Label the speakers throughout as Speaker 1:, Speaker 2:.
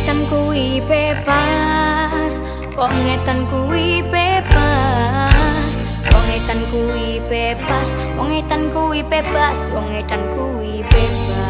Speaker 1: edan kuwi bebas. Wong edan kuwi bebas. Wong edan kuwi bebas. Wong edan kuwi bebas. Wong edan kuwi bebas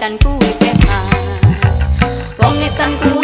Speaker 1: etan kuwi teh mas Wong kuwi